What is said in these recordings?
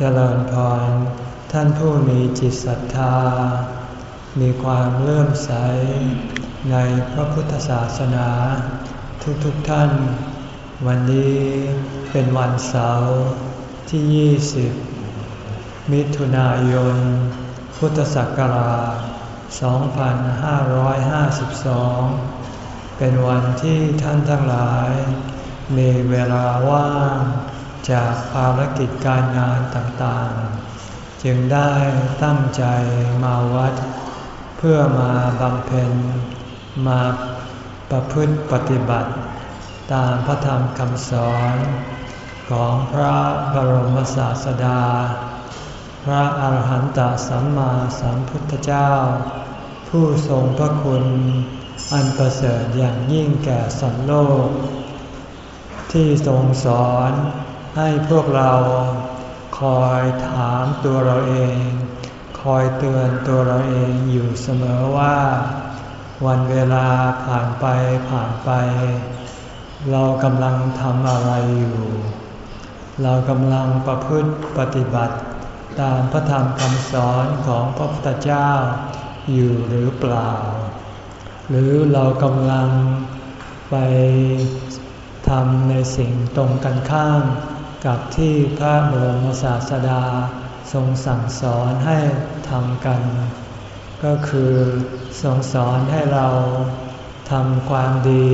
เจริญพร ท่านผู้มีจิตศรัทธา มีความเลื่อมใส ในพระพุทธศาสนา ทุกๆทท่าน วันนี้เป็นวันเสาร์ที่ 20 มิถุนายน พุทธศักราช 2552 เป็นวันที่ท่านทั้งหลาย มีเวลาว่าง จากภารกิจการงานต่างๆ จึงได้ตั้งใจมาวัด เพื่อมาบำเพ็ญมาประพฤติปฏิบัติ ตามพระธรรมคำสอนของพระบรมศาสดา พระอาหารหันตสัมมาสัมพุทธเจ้า ผู้ทรงพระคุณอันประเสริฐอย่างยิ่งแก่สัตว์โลก ที่ทรงสอน ให้พวกเราคอยถามตัวเราเอง คอยเตือนตัวเราเองอยู่เสมอว่า วันเวลาผ่านไปผ่านไป เรากำลังทำอะไรอยู่ เรากำลังประพฤติปฏิบัติ ตามพระธรรมคำสอนของพระพุทธเจ้าอยู่หรือเปล่า หรือเรากำลังไปทำในสิ่งตรงกันข้าม กับที่พระบรมศาสดาทรงสั่งสอนให้ทำกัน ก็คือทรงสอนให้เราทำความดี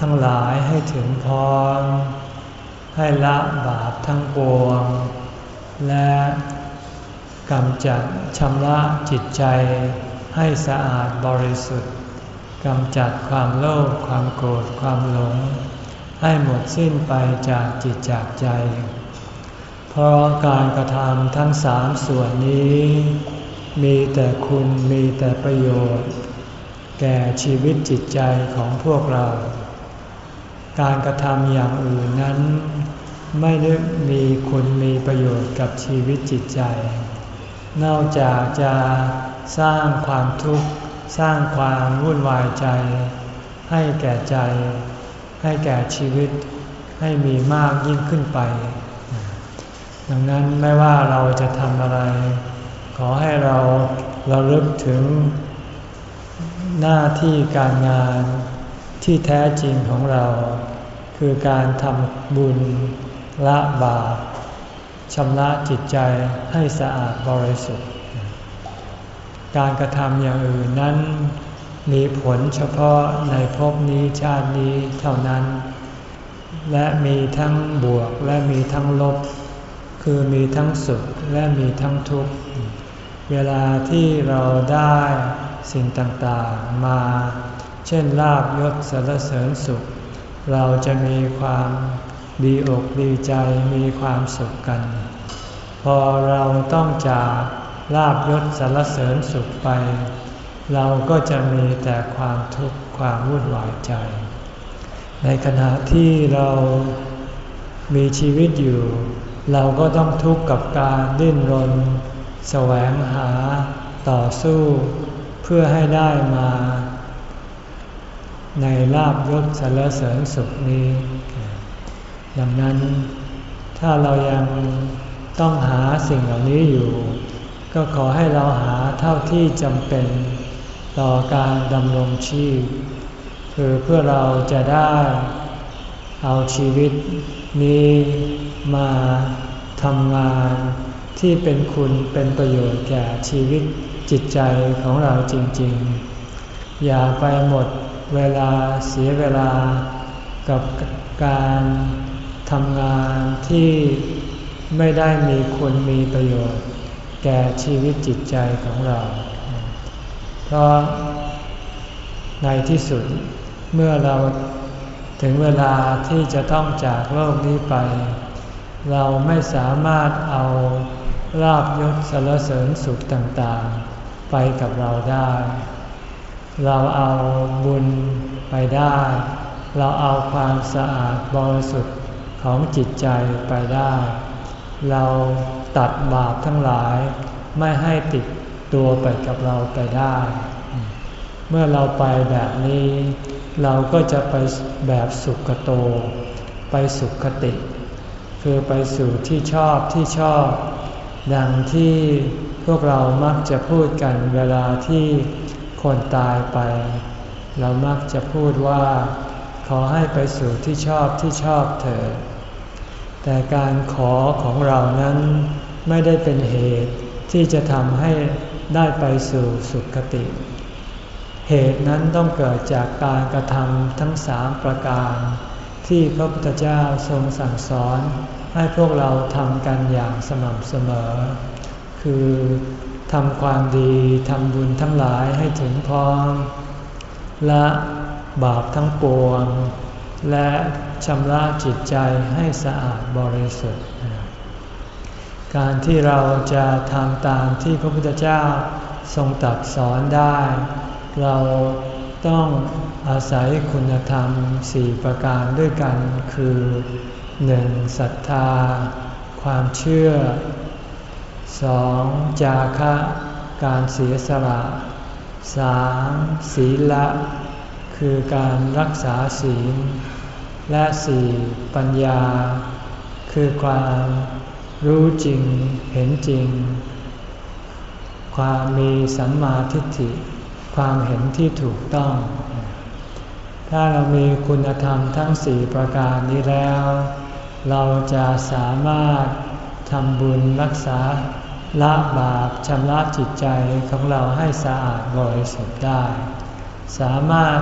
ทั้งหลายให้ถึงพร้อมให้ละบาปทั้งปวง และกำจัดชำระจิตใจให้สะอาดบริสุทธิ์กำจัดความโลภความโกรธความหลง ให้หมดสิ้นไปจากจิตจากใจ เพราะการกระทำทั้งสามส่วนนี้ มีแต่คุณมีแต่ประโยชน์ แก่ชีวิตจิตใจของพวกเรา การกระทำอย่างอื่นนั้น ไม่ได้มีคุณมีประโยชน์กับชีวิตจิตใจ นอกจากจะสร้างความทุกข์ สร้างความวุ่นวายใจ ให้แก่ใจ ให้แก่ชีวิตให้มีมากยิ่งขึ้นไป ดังนั้นไม่ว่าเราจะทำอะไร ขอให้เราเราลึกถึงหน้าที่การงานที่แท้จริงของเรา คือการทำบุญละบาปชำระจิตใจให้สะอาดบริสุทธิ์ การกระทำอย่างอื่นนั้น มีผลเฉพาะในภพนี้ชาตินี้เท่านั้น และมีทั้งบวกและมีทั้งลบ คือมีทั้งสุขและมีทั้งทุกข์ เวลาที่เราได้สิ่งต่างๆมา เช่นลาบยศสรรเสริญสุข เราจะมีความดีอกดีใจมีความสุขกัน พอเราต้องจากลาบยศสรรเสริญสุขไป เราก็จะมีแต่ความทุกข์ความวุ่นวายใจ ในขณะที่เรามีชีวิตอยู่ เราก็ต้องทุกข์กับการดิ้นรน แสวงหาต่อสู้ เพื่อให้ได้มา ในลาบยศสรรเสริญสุขนี้ ดังนั้นถ้าเรายังต้องหาสิ่งเหล่านี้อยู่ ก็ขอให้เราหาเท่าที่จำเป็น ต่อการดำรงชีพ คือเพื่อเราจะได้เอาชีวิตนี้มาทำงานที่เป็นคุณเป็นประโยชน์แก่ชีวิตจิตใจของเราจริงๆ อย่าไปหมดเวลาเสียเวลากับการทำงานที่ไม่ได้มีคุณมีประโยชน์ แก่ชีวิตจิตใจของเรา เพราะในที่สุดเมื่อเราถึงเวลาที่จะต้องจากโลกนี้ไป เราไม่สามารถเอาลาบยศสรรเสริญสุขต่างๆ ไปกับเราได้ เราเอาบุญไปได้ เราเอาความสะอาดบริสุทธิ์ของจิตใจไปได้ เราตัดบาปทั้งหลายไม่ให้ติด ตัวไปกับเราไปได้ เมื่อเราไปแบบนี้ เราก็จะไปแบบสุขโต ไปสุขติคคือไปสู่ที่ชอบที่ชอบ ดังที่พวกเรามักจะพูดกันเวลาที่คนตายไป เรามักจะพูดว่า ขอให้ไปสู่ที่ชอบที่ชอบเถิดแต่การขอของเรานั้นไม่ได้เป็นเหตุที่จะทำให้ ได้ไปสู่สุคติ เหตุนั้นต้องเกิดจากการกระทำทั้งสามประการ ที่พระพุทธเจ้าทรงสั่งสอนให้พวกเราทำกันอย่างสม่ำเสมอ คือทำความดีทำบุญทั้งหลายให้ถึงพร้อมละบาปทั้งปวง และชำระจิตใจให้สะอาดบริสุทธิ์ การที่เราจะทำตามที่พระพุทธเจ้าทรงตรัสสอนได้ เราต้องอาศัยคุณธรรมสี่ประการด้วยกันคือหนึ่งศรัทธา ความเชื่อสองจาคะ การเสียสละสามศีละ คือการรักษาศีล และสี่ปัญญา คือความ รู้จริงเห็นจริง ความมีสัมมาทิฏฐิ ความเห็นที่ถูกต้อง ถ้าเรามีคุณธรรมทั้งสี่ประการนี้แล้ว เราจะสามารถทำบุญรักษาละบาปชำระจิตใจของเราให้สะอาดบริสุทธิ์ได้ สามารถ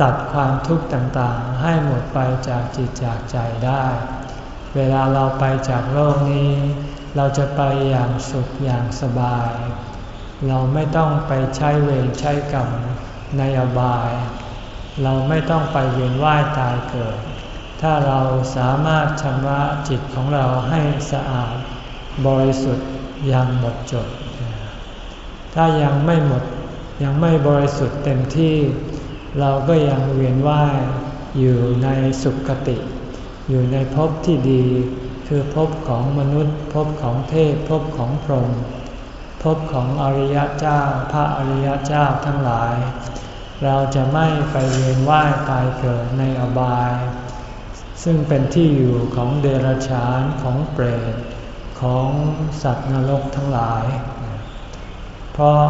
ตัดความทุกข์ต่างๆ ให้หมดไปจากจิตจากใจได้ เวลาเราไปจากโลกนี้ เราจะไปอย่างสุขอย่างสบาย เราไม่ต้องไปใช้เวรใช้กรรมในอบาย เราไม่ต้องไปเวียนว่ายตายเกิด ถ้าเราสามารถชำระจิตของเราให้สะอาด บริสุทธิ์อย่างหมดจด ถ้ายังไม่หมดยังไม่บริสุทธิ์เต็มที่ เราก็ยังเวียนว่ายอยู่ในสุขติ อยู่ในภพที่ดี คือภพของมนุษย์ภพของเทพภพของพรหมภพของอริยเจ้า พระอริยเจ้าทั้งหลาย เราจะไม่ไปเวียนว่ายตายเกิดในอบาย ซึ่งเป็นที่อยู่ของเดรัจฉานของเปรตของสัตว์นรกทั้งหลาย เพราะ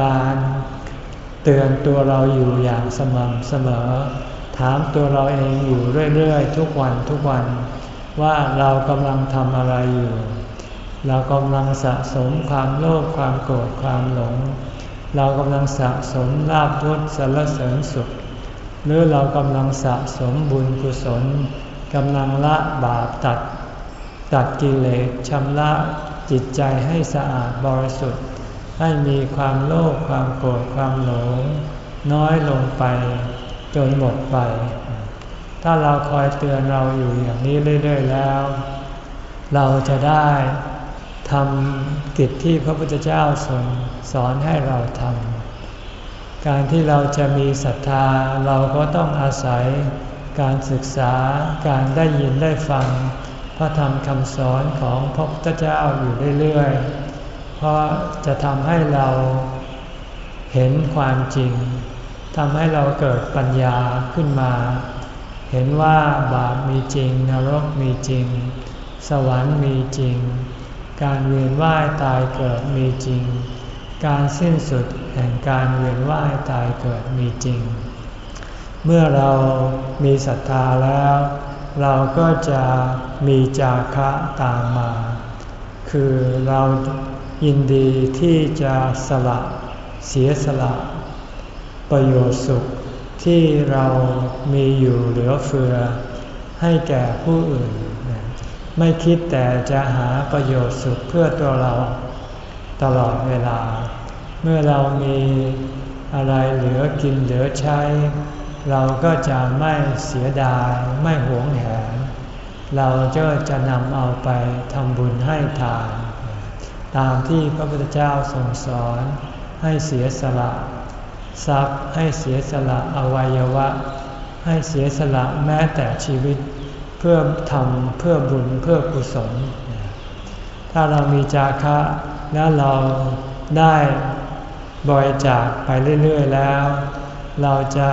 การเตือนตัวเราอยู่อย่างสม่ำเสมอ ถามตัวเราเองอยู่เรื่อยๆ ทุกวันทุกวันว่าเรากำลังทำอะไรอยู่ เรากำลังสะสมความโลภความโกรธความหลง เรากำลังสะสมลาภยศสรรเสริญสุข หรือเรากำลังสะสมบุญกุศลกำลังละบาปตัด ตัดกิเลสชำระจิตใจให้สะอาดบริสุทธิ์ ให้มีความโลภความโกรธความหลง น้อยลงไป จนหมดไป ถ้าเราคอยเตือนเราอยู่อย่างนี้เรื่อย ๆ แล้ว เราจะได้ทำกิจที่พระพุทธเจ้าทรงสอนให้เราทำการที่เราจะมีศรัทธาเราก็ต้องอาศัยการศึกษาการได้ยินได้ฟัง พระธรรมคำสอนของพระพุทธเจ้าอยู่เรื่อยๆ เพราะจะทำให้เราเห็นความจริง ทำให้เราเกิดปัญญาขึ้นมา เห็นว่าบาปมีจริง นรกมีจริง สวรรค์มีจริง การเวียนว่ายตายเกิดมีจริง การสิ้นสุดแห่งการเวียนว่ายตายเกิดมีจริง เมื่อเรามีศรัทธาแล้ว เราก็จะมีจาคะตามมา คือเรายินดีที่จะสละเสียสละ ประโยชน์สุขที่เรามีอยู่เหลือเฟือ ให้แก่ผู้อื่น ไม่คิดแต่จะหาประโยชน์สุขเพื่อตัวเราตลอดเวลา เมื่อเรามีอะไรเหลือกินเหลือใช้ เราก็จะไม่เสียดายไม่หวงแหนเราจะจะนำเอาไปทำบุญให้ทาน ตามที่พระพุทธเจ้าทรงสอนให้เสียสละ ทรัพย์ให้เสียสละอวัยวะ ให้เสียสละแม้แต่ชีวิต เพื่อทำเพื่อบุญเพื่อกุศล ถ้าเรามีจาคะแล้วเราได้บริจาคไปเรื่อยๆแล้ว เราจะ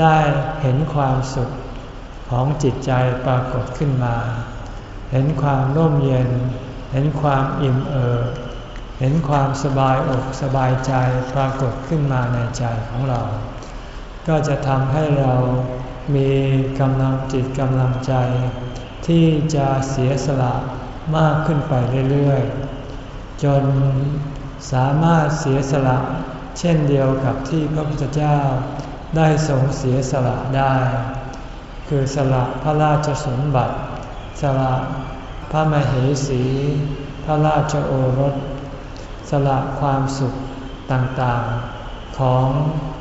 ได้เห็นความสุขของจิตใจปรากฏขึ้นมา เห็นความร่มเย็น เห็นความอิ่มเอิบ เห็นความสบายอกสบายใจปรากฏขึ้นมาในใจของเรา ก็จะทำให้เรามีกำลังจิตกำลังใจ ที่จะเสียสละมากขึ้นไปเรื่อยๆ จนสามารถเสียสละเช่นเดียวกับที่พระพุทธเจ้าได้ทรงเสียสละได้ คือสละพระราชสมบัติ สละพระมเหสี พระราชโอรส สละความสุขต่างๆ ของ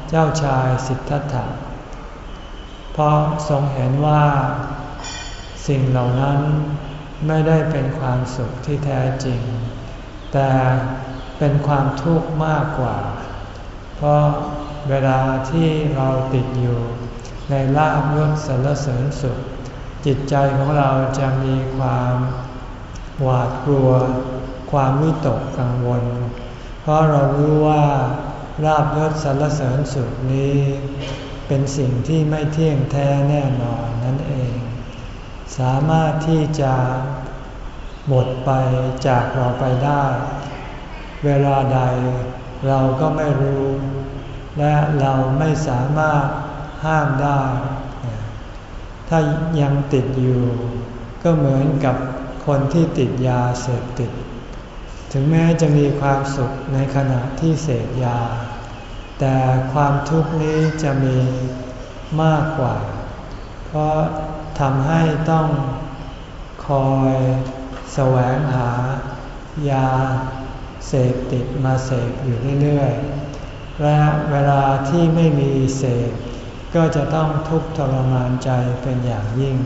เจ้าชายสิทธัตถะ เพราะทรงเห็นว่าสิ่งเหล่านั้นไม่ได้เป็นความสุขที่แท้จริง แต่เป็นความทุกข์มากกว่า เพราะเวลาที่เราติดอยู่ในลาบยศสรรเสริญสุข จิตใจของเราจะมีความหวาดกลัว ความวิตกกังวล เพราะเรารู้ว่าลาบยศสรรเสริญสุขนี้ เป็นสิ่งที่ไม่เที่ยงแท้แน่นอนนั่นเอง สามารถที่จะหมดไปจากเราไปได้ เวลาใดเราก็ไม่รู้ และเราไม่สามารถห้ามได้ ถ้ายังติดอยู่ ก็เหมือนกับคนที่ติดยาเสพติด ถึงแม้จะมีความสุขในขณะที่เสพยา แต่ความทุกข์นี้จะมีมากกว่า เพราะทำให้ต้องคอยแสวงหายาเสพติดมาเสพอยู่เรื่อยๆ และเวลาที่ไม่มีเสพก็จะต้องทุกข์ทรมานใจเป็นอย่างยิ่ง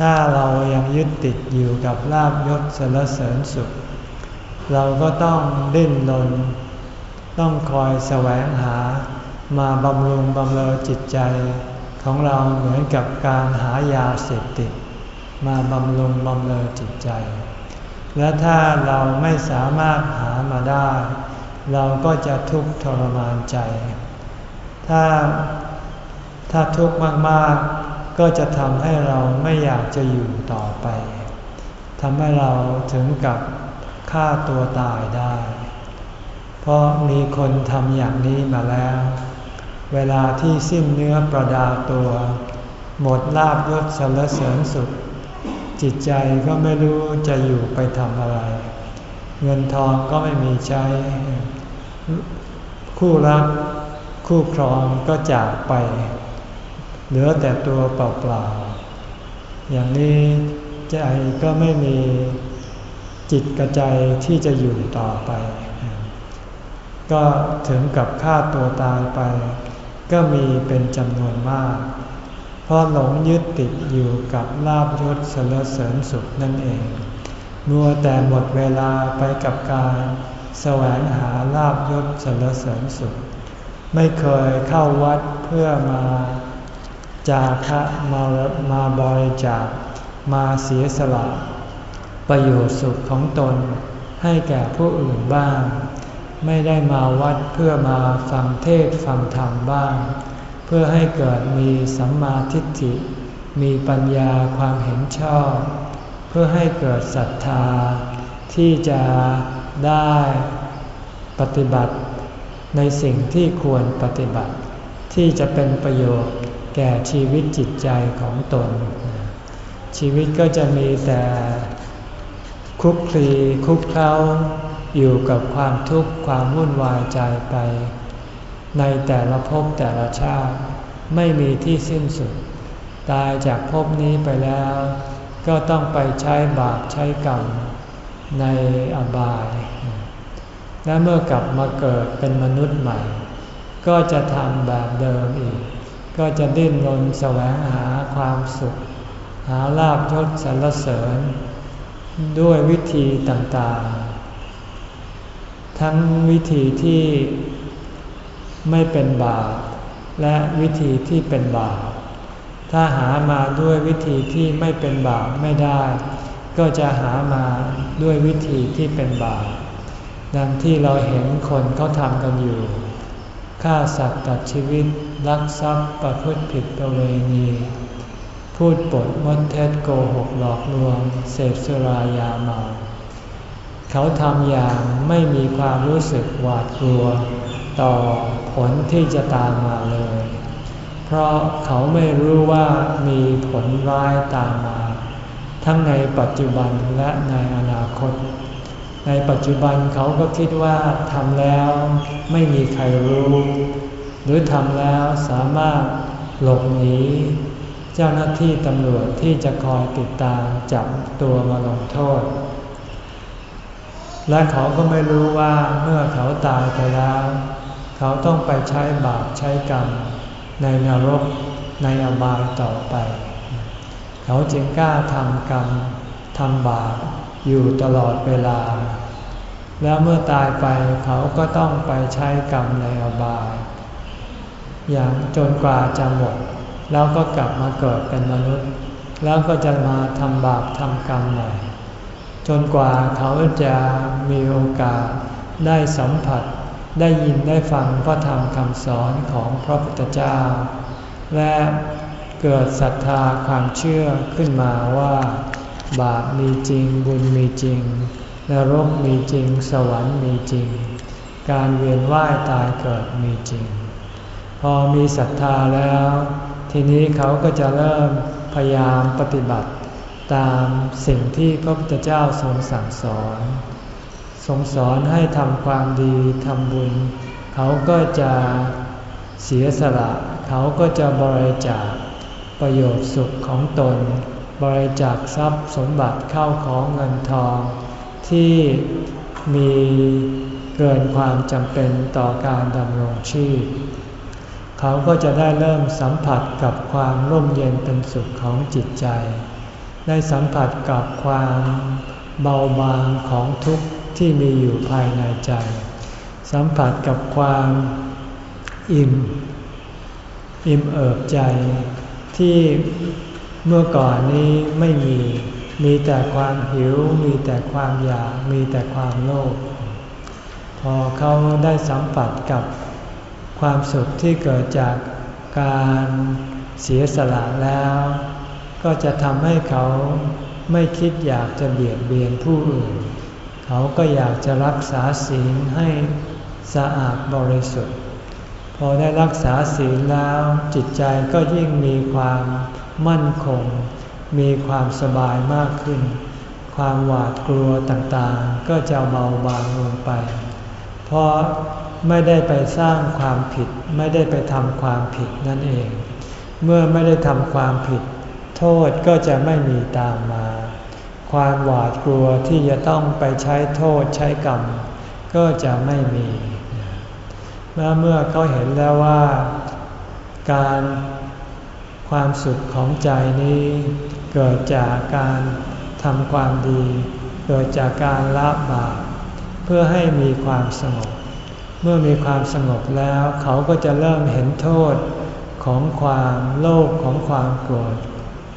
ถ้าเรายังยึดติดอยู่กับลาบยศสรรเสริญสุข เราก็ต้องดิ้นรนต้องคอยแสวงหามาบำรุงบำเรอจิตใจของเราเหมือนกับการหายาเสพติด มาบำรุงบำเรอจิตใจ และถ้าเราไม่สามารถหามาได้ เราก็จะทุกข์ทรมานใจ ถ้าถ้าทุกข์มาก ๆ ก็จะทำให้เราไม่อยากจะอยู่ต่อไปทำให้เราถึงกับฆ่าตัวตายได้ เพราะมีคนทำอย่างนี้มาแล้ว เวลาที่สิ้นเนื้อประดาตัว หมดลาบยศสรรเสริญสุข จิตใจก็ไม่รู้จะอยู่ไปทำอะไร เงินทองก็ไม่มีใช้ คู่รักคู่ครองก็จากไป เหลือแต่ตัวเปล่าๆ อย่างนี้ใจก็ไม่มีจิตกระใจที่จะอยู่ต่อไป ก็ถึงกับฆ่าตัวตายไป ก็มีเป็นจำนวนมาก เพราะหลงยึดติดอยู่กับลาบยศเสรเสริญสุขนั่นเอง มัวแต่หมดเวลาไปกับการแสวงหาลาบยศสรเสริญสุข ไม่เคยเข้าวัดเพื่อมา จาคะมามาบริจาคมาเสียสละ ประโยชน์สุขของตนให้แก่ผู้อื่นบ้าง ไม่ได้มาวัดเพื่อมาฟังเทศฟังธรรมบ้าง เพื่อให้เกิดมีสัมมาทิฏฐิ มีปัญญาความเห็นชอบ เพื่อให้เกิดศรัทธา ที่จะได้ปฏิบัติในสิ่งที่ควรปฏิบัติ ที่จะเป็นประโยชน์ แก่ชีวิตจิตใจของตน ชีวิตก็จะมีแต่คุกคลีคุกเข้าอยู่กับความทุกข์ความวุ่นวายใจไป ในแต่ละภพแต่ละชาติไม่มีที่สิ้นสุด ตายจากภพนี้ไปแล้ว ก็ต้องไปใช้บาปใช้กรรมในอบาย และเมื่อกลับมาเกิดเป็นมนุษย์ใหม่ ก็จะทำแบบเดิมอีก ก็จะดิ้นรนแสวงหาความสุข หาลาบยศสรรเสริญ ด้วยวิธีต่างๆ ทั้งวิธีที่ไม่เป็นบาปและวิธีที่เป็นบาปถ้าหามาด้วยวิธีที่ไม่เป็นบาปไม่ได้ ก็จะหามาด้วยวิธีที่เป็นบาปดังที่เราเห็นคนเขาทำกันอยู่ฆ่าสัตว์ตัดชีวิต ลักทรัพย์ประพฤติผิดประเวณี พูดปดมดเท็จโกหกหลอกลวง เสพสุรายาเมา เขาทำอย่างไม่มีความรู้สึกหวาดกลัว ต่อผลที่จะตามมาเลย เพราะเขาไม่รู้ว่ามีผลร้ายตามมา ทั้งในปัจจุบันและในอนาคตในปัจจุบันเขาก็คิดว่าทำแล้วไม่มีใครรู้ หรือทำแล้วสามารถหลบหนีเจ้าหน้าที่ตำรวจที่จะคอยติดตามจับตัวมาลงโทษ และเขาก็ไม่รู้ว่าเมื่อเขาตายไปแล้ว เขาต้องไปใช้บาปใช้กรรม ในนรกในอบายต่อไป เขาจึงกล้าทำกรรมทำบาปอยู่ตลอดเวลา แล้วเมื่อตายไปเขาก็ต้องไปใช้กรรมในอบาย อย่างจนกว่าจะหมด แล้วก็กลับมาเกิดเป็นมนุษย์ แล้วก็จะมาทำบาปทำกรรมใหม่จนกว่าเขาจะมีโอกาสได้สัมผัส ได้ยินได้ฟังพระธรรมคำสอนของพระพุทธเจ้า และเกิดศรัทธาความเชื่อขึ้นมาว่า บาปมีจริงบุญมีจริงนรกมีจริง สวรรค์มีจริง การเวียนว่ายตายเกิดมีจริง พอมีศรัทธาแล้ว ทีนี้เขาก็จะเริ่มพยายามปฏิบัติ ตามสิ่งที่พระพุทธเจ้าทรงสั่งสอนทรงสอนให้ทำความดีทำบุญ เขาก็จะเสียสละ เขาก็จะบริจาคประโยชน์สุขของตน บริจาคทรัพย์สมบัติเข้าของเงินทอง ที่มีเกินความจำเป็นต่อการดำรงชีพ เขาก็จะได้เริ่มสัมผัสกับความร่มเย็นเป็นสุขของจิตใจ ได้สัมผัสกับความเบาบางของทุกข์ที่มีอยู่ภายในใจ สัมผัสกับความอิ่ม อิ่มเอิบใจที่เมื่อก่อนนี้ไม่มี มีแต่ความหิว มีแต่ความอยาก มีแต่ความโลภ พอเขาได้สัมผัสกับ ความสุขที่เกิดจากการเสียสละแล้ว ก็จะทำให้เขาไม่คิดอยากจะเบียดเบียนผู้อื่น เขาก็อยากจะรักษาศีลให้สะอาดบริสุทธิ์ พอได้รักษาศีลแล้วจิตใจก็ยิ่งมีความมั่นคง มีความสบายมากขึ้น ความหวาดกลัวต่างๆ ก็จะเบาบางลงไป เพราะ ไม่ได้ไปสร้างความผิด ไม่ได้ไปทำความผิดนั่นเอง เมื่อไม่ได้ทำความผิด โทษก็จะไม่มีตามมา ความหวาดกลัวที่จะต้องไปใช้โทษใช้กรรม ก็จะไม่มีเมื่อเมื่อเขาเห็นแล้วว่า การความสุขของใจนี้เกิดจากการทำความดี เกิดจากการละบาปเพื่อให้มีความสงบ เมื่อมีความสงบแล้ว เขาก็จะเริ่มเห็นโทษของความโลภของความโกรธ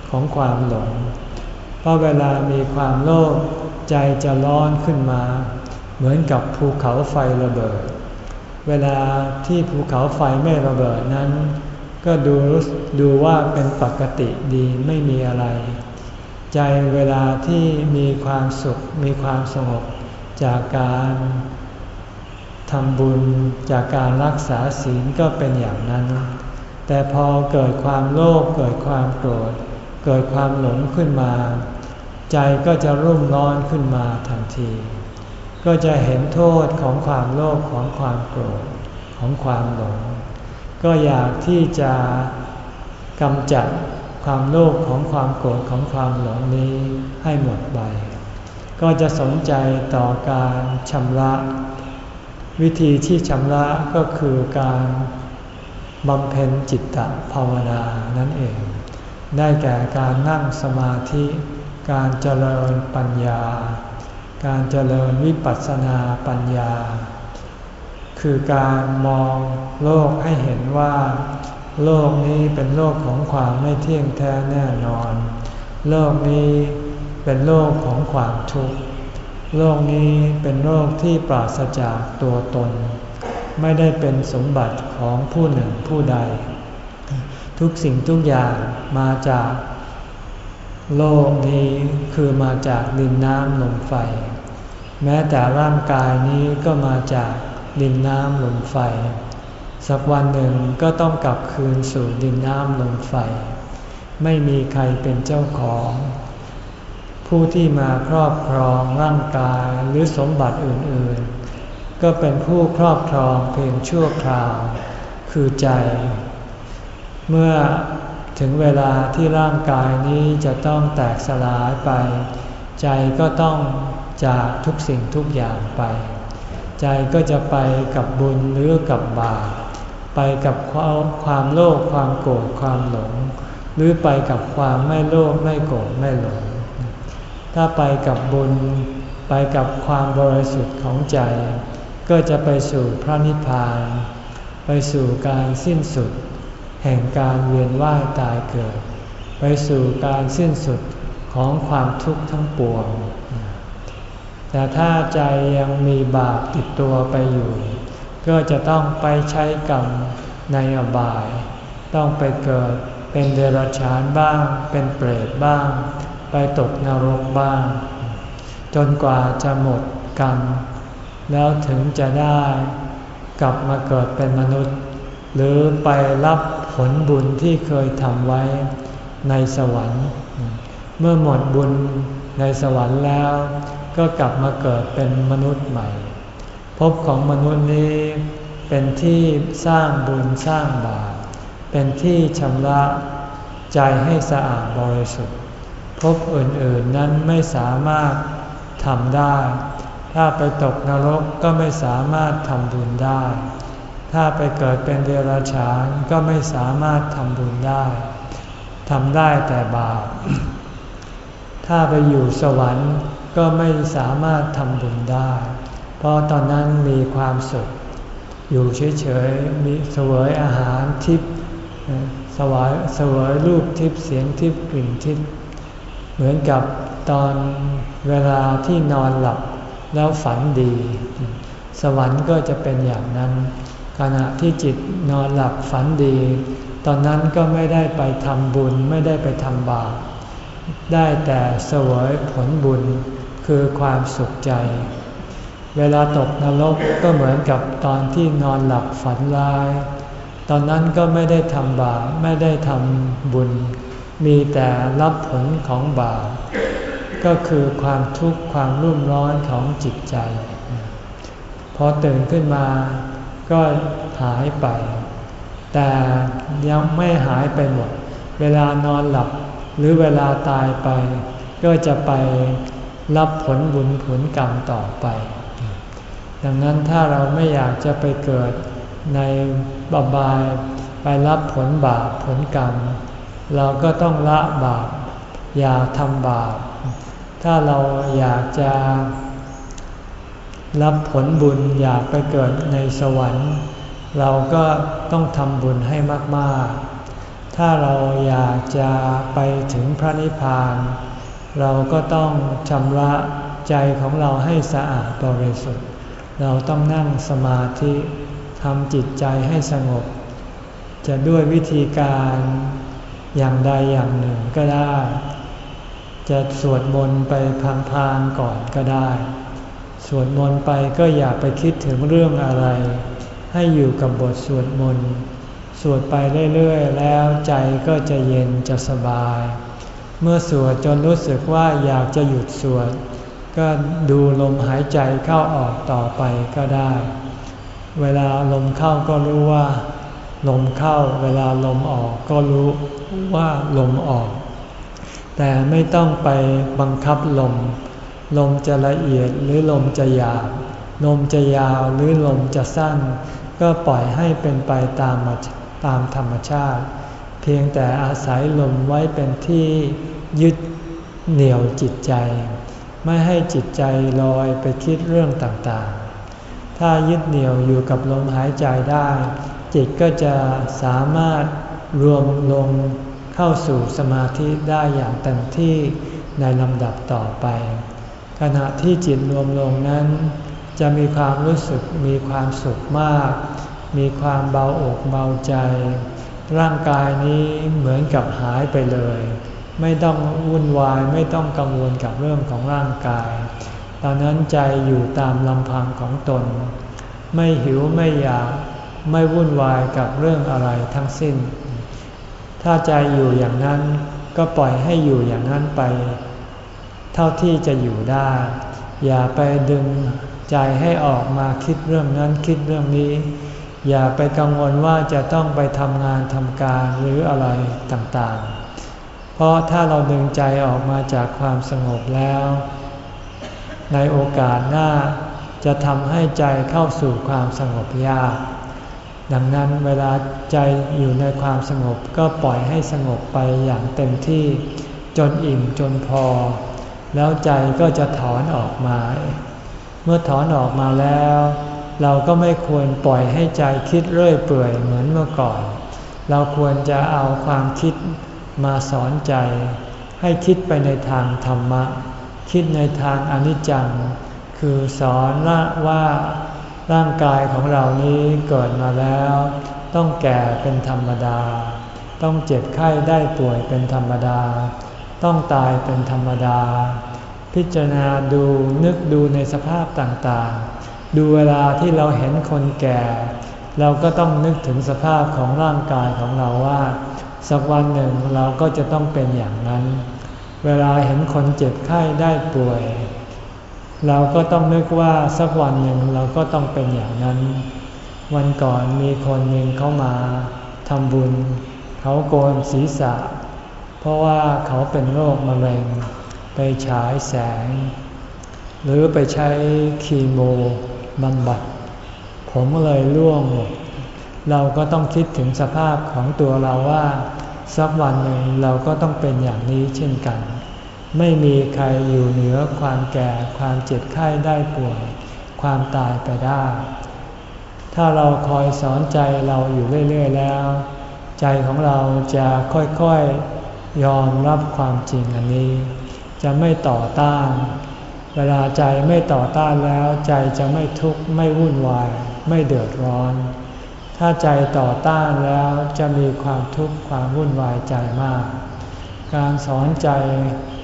ของความหลง เพราะเวลามีความโลภใจจะร้อนขึ้นมา เหมือนกับภูเขาไฟระเบิด เวลาที่ภูเขาไฟไม่ระเบิดนั้น ก็ดูดูว่าเป็นปกติดีไม่มีอะไร ใจเวลาที่มีความสุขมีความสงบจากการ ทำบุญจากการรักษาศีลก็เป็นอย่างนั้น แต่พอเกิดความโลภเกิดความโกรธ เกิดความหลงขึ้นมา ใจก็จะรุ่มร้อนขึ้นมาทันที ก็จะเห็นโทษของความโลภของความโกรธของความหลง ก็อยากที่จะกำจัดความโลภของความโกรธของความหลงนี้ให้หมดไป ก็จะสนใจต่อการชำระ วิธีที่ชำระก็คือการบำเพ็ญจิตตภาวนานั่นเอง ได้แก่การนั่งสมาธิ การเจริญปัญญา การเจริญวิปัสสนาปัญญา คือการมองโลกให้เห็นว่า โลกนี้เป็นโลกของความไม่เที่ยงแท้แน่นอน โลกนี้เป็นโลกของความทุกข์ โลกนี้เป็นโลกที่ปราศจากตัวตน ไม่ได้เป็นสมบัติของผู้หนึ่งผู้ใด ทุกสิ่งทุกอย่างมาจาก โลกนี้คือมาจากดินน้ำลมไฟ แม้แต่ร่างกายนี้ก็มาจากดินน้ำลมไฟ สักวันหนึ่งก็ต้องกลับคืนสู่ดินน้ำลมไฟ ไม่มีใครเป็นเจ้าของ ผู้ที่มาครอบครองร่างกายหรือสมบัติอื่นๆ ก็เป็นผู้ครอบครองเพียงชั่วคราว คือใจ เมื่อถึงเวลาที่ร่างกายนี้จะต้องแตกสลายไป ใจก็ต้องจากทุกสิ่งทุกอย่างไป ใจก็จะไปกับบุญหรือกับบาปไปกับความโลภความโกรธความหลง หรือไปกับความไม่โลภไม่โกรธไม่หลง ถ้าไปกับบุญ ไปกับความบริสุทธิ์ของใจ ก็จะไปสู่พระนิพพาน ไปสู่การสิ้นสุด แห่งการเวียนว่ายตายเกิด ไปสู่การสิ้นสุดของความทุกข์ทั้งปวง แต่ถ้าใจยังมีบาปติดตัวไปอยู่ ก็จะต้องไปใช้กรรมในอบาย ต้องไปเกิดเป็นเดรัจฉานบ้าง เป็นเปรตบ้าง ไปตกนรกบ้าง จนกว่าจะหมดกรรม แล้วถึงจะได้กลับมาเกิดเป็นมนุษย์ หรือไปรับผลบุญที่เคยทำไว้ในสวรรค์ เมื่อหมดบุญในสวรรค์แล้ว ก็กลับมาเกิดเป็นมนุษย์ใหม่ ภพของมนุษย์นี้เป็นที่สร้างบุญสร้างบาปเป็นที่ชำระใจให้สะอาดบริสุทธิ์ พบอื่นๆนั้นไม่สามารถทำได้ ถ้าไปตกนรกก็ไม่สามารถทำบุญได้ ถ้าไปเกิดเป็นเดรัจฉานก็ไม่สามารถทำบุญได้ ทำได้แต่บาป ถ้าไปอยู่สวรรค์ก็ไม่สามารถทำบุญได้ เพราะตอนนั้นมีความสุข อยู่เฉยๆ มีเสวยอาหารทิพย์สวยเสวยรูปทิพย์เสียงทิพย์กลิ่นทิพย์ เหมือนกับตอนเวลาที่นอนหลับแล้วฝันดี สวรรค์ก็จะเป็นอย่างนั้น ขณะที่จิตนอนหลับฝันดี ตอนนั้นก็ไม่ได้ไปทำบุญไม่ได้ไปทำบาปได้แต่เสวยผลบุญคือความสุขใจ เวลาตกนรกก็เหมือนกับตอนที่นอนหลับฝันร้าย ตอนนั้นก็ไม่ได้ทำบาปไม่ได้ทำบุญ มีแต่รับผลของบาปก็คือความทุกข์ความรุ่มร้อนของจิตใจ พอตื่นขึ้นมาก็หายไป แต่ยังไม่หายไปหมด เวลานอนหลับหรือเวลาตายไป ก็จะไปรับผลบุญผลกรรมต่อไป ดังนั้นถ้าเราไม่อยากจะไปเกิดในบบาย ไปรับผลบาปผลกรรม เราก็ต้องละบาป อย่าทำบาป ถ้าเราอยากจะ รับผลบุญอยากไปเกิดในสวรรค์ เราก็ต้องทำบุญให้มากๆ ถ้าเราอยากจะไปถึงพระนิพพาน เราก็ต้องชำระใจของเราให้สะอาดบริสุทธิ์ เราต้องนั่งสมาธิทำจิตใจให้สงบ จะด้วยวิธีการ อย่างใดอย่างหนึ่งก็ได้ จะสวดมนต์ไปพางๆก่อนก็ได้ สวดมนต์ไปก็อย่าไปคิดถึงเรื่องอะไร ให้อยู่กับบทสวดมนต์ สวดไปเรื่อยๆ แล้วใจก็จะเย็นจะสบาย เมื่อสวดจนรู้สึกว่าอยากจะหยุดสวด ก็ดูลมหายใจเข้าออกต่อไปก็ได้ เวลาลมเข้าก็รู้ว่า ลมเข้าเวลาลมออกก็รู้ว่าลมออก แต่ไม่ต้องไปบังคับลม ลมจะละเอียดหรือลมจะหยาบลมจะยาวหรือลมจะสั้น ก็ปล่อยให้เป็นไปตามตามธรรมชาติ เพียงแต่อาศัยลมไว้เป็นที่ยึดเหนี่ยวจิตใจ ไม่ให้จิตใจลอยไปคิดเรื่องต่างๆ ถ้ายึดเหนี่ยวอยู่กับลมหายใจได้ จิตก็จะสามารถรวมลงเข้าสู่สมาธิได้อย่างเต็มที่ในลำดับต่อไป ขณะที่จิตรวมลงนั้น จะมีความรู้สึกมีความสุขมาก มีความเบาอกเบาใจ ร่างกายนี้เหมือนกับหายไปเลย ไม่ต้องวุ่นวายไม่ต้องกังวลกับเรื่องของร่างกาย ตอนนั้นใจอยู่ตามลำพังของตน ไม่หิวไม่อยาก ไม่วุ่นวายกับเรื่องอะไรทั้งสิ้น ถ้าใจอยู่อย่างนั้นก็ปล่อยให้อยู่อย่างนั้นไป เท่าที่จะอยู่ได้ อย่าไปดึงใจให้ออกมาคิดเรื่องนั้นคิดเรื่องนี้ อย่าไปกังวลว่าจะต้องไปทำงานทำการหรืออะไรต่างๆ เพราะถ้าเราดึงใจออกมาจากความสงบแล้ว ในโอกาสหน้าจะทำให้ใจเข้าสู่ความสงบยาก ดังนั้นเวลาใจอยู่ในความสงบก็ปล่อยให้สงบไปอย่างเต็มที่จนอิ่มจนพอ แล้วใจก็จะถอนออกมา เมื่อถอนออกมาแล้ว เราก็ไม่ควรปล่อยให้ใจคิดเรื่อยเปื่อยเหมือนเมื่อก่อน เราควรจะเอาความคิดมาสอนใจ ให้คิดไปในทางธรรมะ คิดในทางอนิจจัง คือสอนละว่า ร่างกายของเรานี้เกิดมาแล้ว ต้องแก่เป็นธรรมดา ต้องเจ็บไข้ได้ป่วยเป็นธรรมดา ต้องตายเป็นธรรมดา พิจารณาดูนึกดูในสภาพต่างๆ ดูเวลาที่เราเห็นคนแก่ เราก็ต้องนึกถึงสภาพของร่างกายของเราว่า สักวันหนึ่งเราก็จะต้องเป็นอย่างนั้น เวลาเห็นคนเจ็บไข้ได้ป่วย เราก็ต้องนึกว่าสักวันหนึ่งเราก็ต้องเป็นอย่างนั้น วันก่อนมีคนหนึ่งเขามาทำบุญ เขาโกนศีรษะ เพราะว่าเขาเป็นโรคมะเร็ง ไปฉายแสง หรือไปใช้คีโมบำบัด ผมเลยร่วงหมดเราก็ต้องคิดถึงสภาพของตัวเราว่า สักวันหนึ่งเราก็ต้องเป็นอย่างนี้เช่นกัน ไม่มีใครอยู่เหนือความแก่ความเจ็บไข้ได้ป่วย ความตายไปได้ ถ้าเราคอยสอนใจเราอยู่เรื่อย ๆ แล้ว ใจของเราจะค่อยๆยอมรับความจริงอันนี้ จะไม่ต่อต้าน เวลาใจไม่ต่อต้านแล้ว ใจจะไม่ทุกข์ไม่วุ่นวาย ไม่เดือดร้อน ถ้าใจต่อต้านแล้วจะมีความทุกข์ความวุ่นวายใจมาก การสอนใจ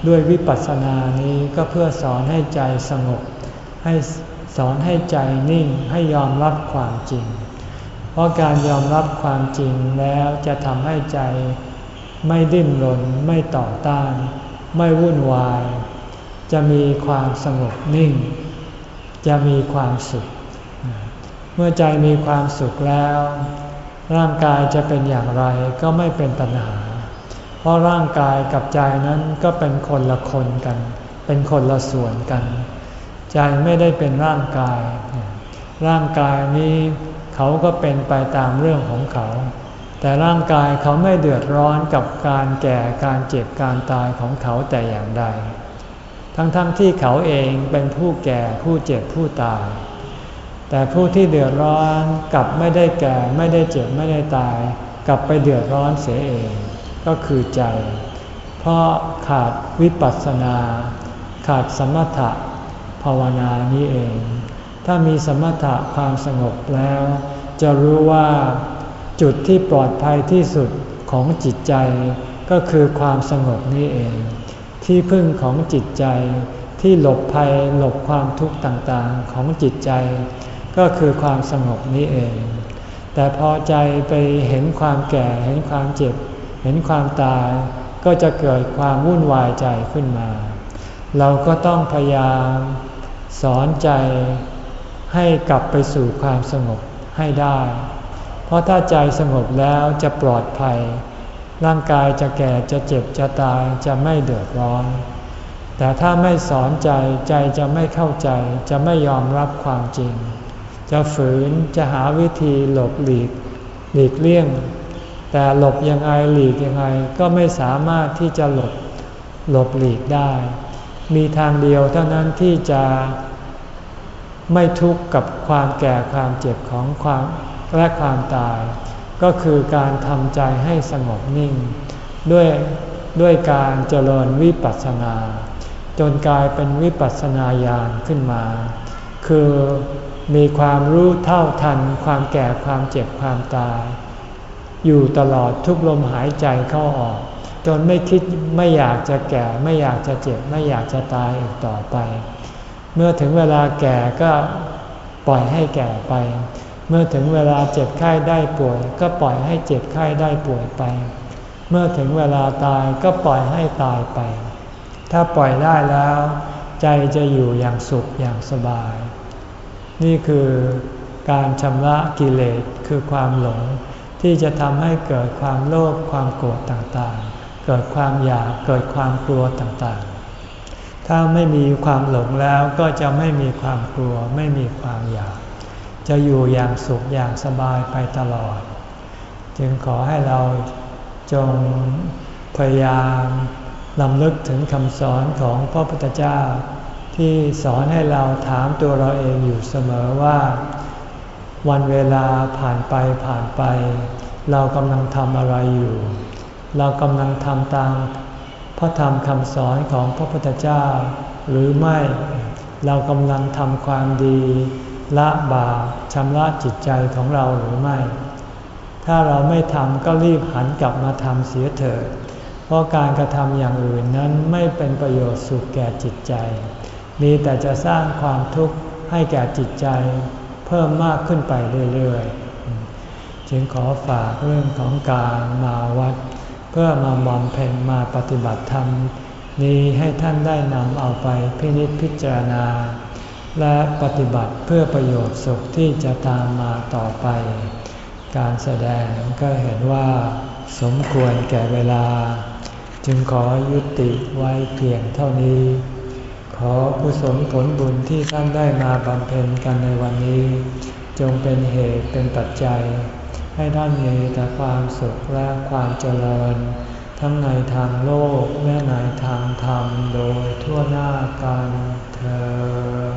ด้วยวิปัสสนานี้ก็เพื่อสอนให้ใจสงบ ให้สอนให้ใจนิ่งให้ยอมรับความจริง เพราะการยอมรับความจริงแล้วจะทำให้ใจไม่ดิ้นรนไม่ต่อต้าน ไม่วุ่นวาย จะมีความสงบนิ่ง จะมีความสุข เมื่อใจมีความสุขแล้ว ร่างกายจะเป็นอย่างไรก็ไม่เป็นปัญหา เพราะร่างกายกับใจนั้นก็เป็นคนละคนกัน เป็นคนละส่วนกัน ใจไม่ได้เป็นร่างกาย ร่างกายนี้เขาก็เป็นไปตามเรื่องของเขา แต่ร่างกายเขาไม่เดือดร้อนกับการแก่การเจ็บการตายของเขาแต่อย่างใด ทั้งๆทที่เขาเองเป็นผู้แก่ผู้เจ็บผู้ตาย แต่ผู้ที่เดือดร้อนกลับไม่ได้แก่ไม่ได้เจ็บไม่ได้ตาย กลับไปเดือดร้อนเสียเอง ก็คือใจ เพราะขาดวิปัสสนา ขาดสมถะภาวนานี้เอง ถ้ามีสมถะความสงบแล้ว จะรู้ว่าจุดที่ปลอดภัยที่สุดของจิตใจ ก็คือความสงบนี่เอง ที่พึ่งของจิตใจที่หลบภัยหลบความทุกข์ต่างๆของจิตใจ ก็คือความสงบนี้เอง แต่พอใจไปเห็นความแก่เห็นความเจ็บ เห็นความตายก็จะเกิดความวุ่นวายใจขึ้นมา เราก็ต้องพยายามสอนใจให้กลับไปสู่ความสงบให้ได้ เพราะถ้าใจสงบแล้วจะปลอดภัย ร่างกายจะแก่จะเจ็บจะตายจะไม่เดือดร้อน แต่ถ้าไม่สอนใจใจจะไม่เข้าใจจะไม่ยอมรับความจริง จะฝืนจะหาวิธีหลบหลีก หลีกเลี่ยง แต่หลบยังไงหลีกยังไงก็ไม่สามารถที่จะหลบหลบหลีกได้ มีทางเดียวเท่านั้นที่จะไม่ทุกข์กับความแก่ความเจ็บของความและความตาย ก็คือการทำใจให้สงบนิ่ง ด้วยด้วยการเจริญวิปัสสนา จนกลายเป็นวิปัสสนาญาณขึ้นมา คือมีความรู้เท่าทันความแก่ความเจ็บความตาย อยู่ตลอดทุกลมหายใจเข้าออก จนไม่คิดไม่อยากจะแก่ ไม่อยากจะเจ็บ ไม่อยากจะตายอีกต่อไป เมื่อถึงเวลาแก่ก็ปล่อยให้แก่ไป เมื่อถึงเวลาเจ็บไข้ได้ป่วย ก็ปล่อยให้เจ็บไข้ได้ป่วยไป เมื่อถึงเวลาตายก็ปล่อยให้ตายไป ถ้าปล่อยได้แล้ว ใจจะอยู่อย่างสุขอย่างสบาย นี่คือการชำระกิเลสคือความหลง ที่จะทำให้เกิดความโลภความโกรธต่างๆ เกิดความอยากเกิดความกลัวต่างๆ ถ้าไม่มีความหลงแล้วก็จะไม่มีความกลัวไม่มีความอยาก จะอยู่อย่างสุขอย่างสบายไปตลอด จึงขอให้เราจงพยายามลำลึกถึงคำสอนของพระพุทธเจ้า ที่สอนให้เราถามตัวเราเองอยู่เสมอว่า วันเวลาผ่านไปผ่านไป เรากำลังทำอะไรอยู่ เรากำลังทำตามพระธรรมคำสอนของพระพุทธเจ้า หรือไม่ เรากำลังทำความดีละบาปชำระจิตใจของเราหรือไม่ ถ้าเราไม่ทำก็รีบหันกลับมาทำเสียเถิด เพราะการกระทำอย่างอื่นนั้นไม่เป็นประโยชน์สุขแก่จิตใจ มีแต่จะสร้างความทุกข์ให้แก่จิตใจ เพิ่มมากขึ้นไปเรื่อยๆ จึงขอฝากเรื่องของการมาวัด เพื่อมาบำเพ็ญมาปฏิบัติธรรม นี้ให้ท่านได้นำเอาไปพินิจพิจารณา และปฏิบัติเพื่อประโยชน์สุขที่จะตามมาต่อไป การแสดงก็เห็นว่าสมควรแก่เวลา จึงขอยุติไว้เพียงเท่านี้ ขอกุศลผลบุญที่ท่านได้มาบำเพ็ญกันในวันนี้ จงเป็นเหตุเป็นปัจจัย ให้ท่านมีแต่ความสุขและความเจริญ ทั้งในทางโลกและในทางธรรมโดยทั่วหน้ากันเธอ